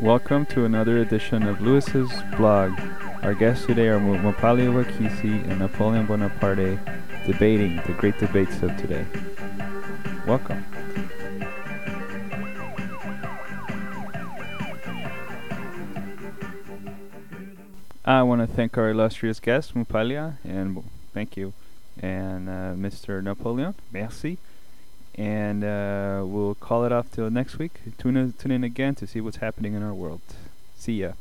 Welcome to another edition of Lewis's blog. Our guests today are Mopali Wakisi and Napoleon Bonaparte debating the great debates of today. Welcome. I want to thank our illustrious guest, Mupalia, and thank you, and uh, Mr. Napoleon. Merci. And uh, we'll call it off till next week. Tune in, tune in again to see what's happening in our world. See ya.